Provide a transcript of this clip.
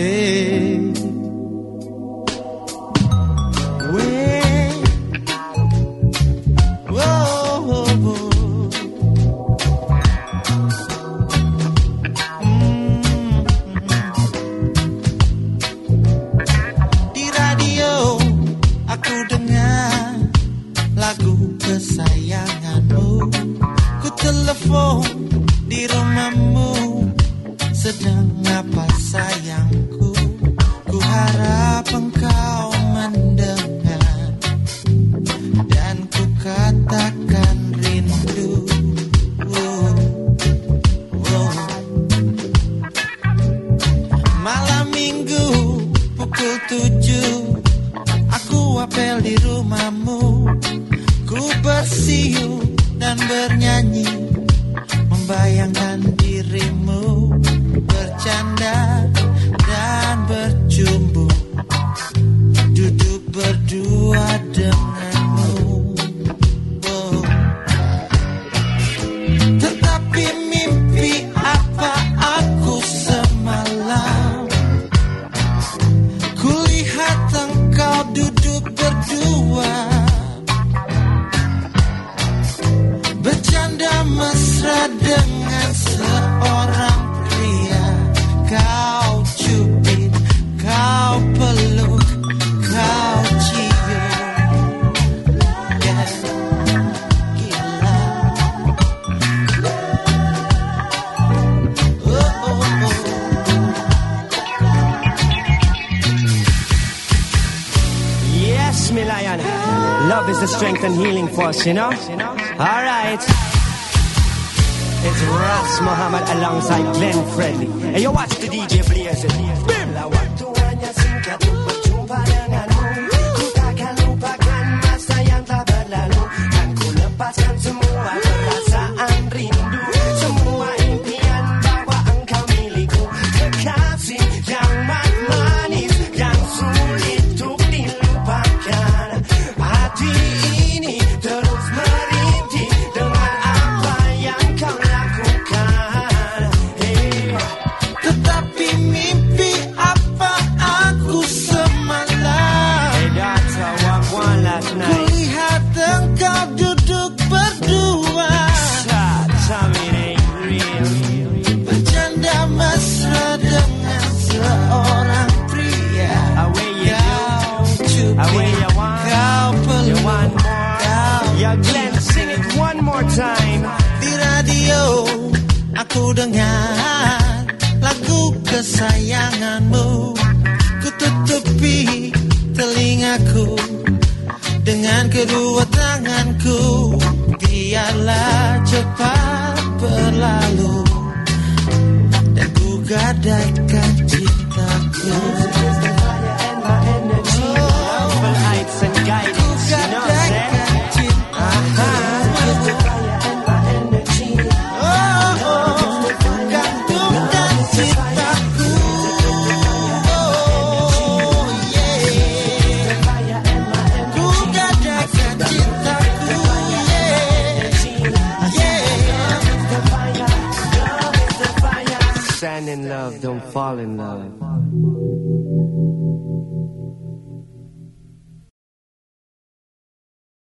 Ei. Malam minggu pukul tujuh Aku apel di rumahmu. Ku bersiul dan bernyanyi Membayangkan is the strength and healing force, you know? All right. It's Ras Muhammad alongside Glenn Freddy, And hey, you watch the DJ. Ya Glenn, sing it one more time. Di radio aku dengar lagu kesayanganmu. Kututupi telingaku dengan kedua tanganku. Biarlah cepat berlalu dan ku gadaikan cintaku. love, don't fall in love.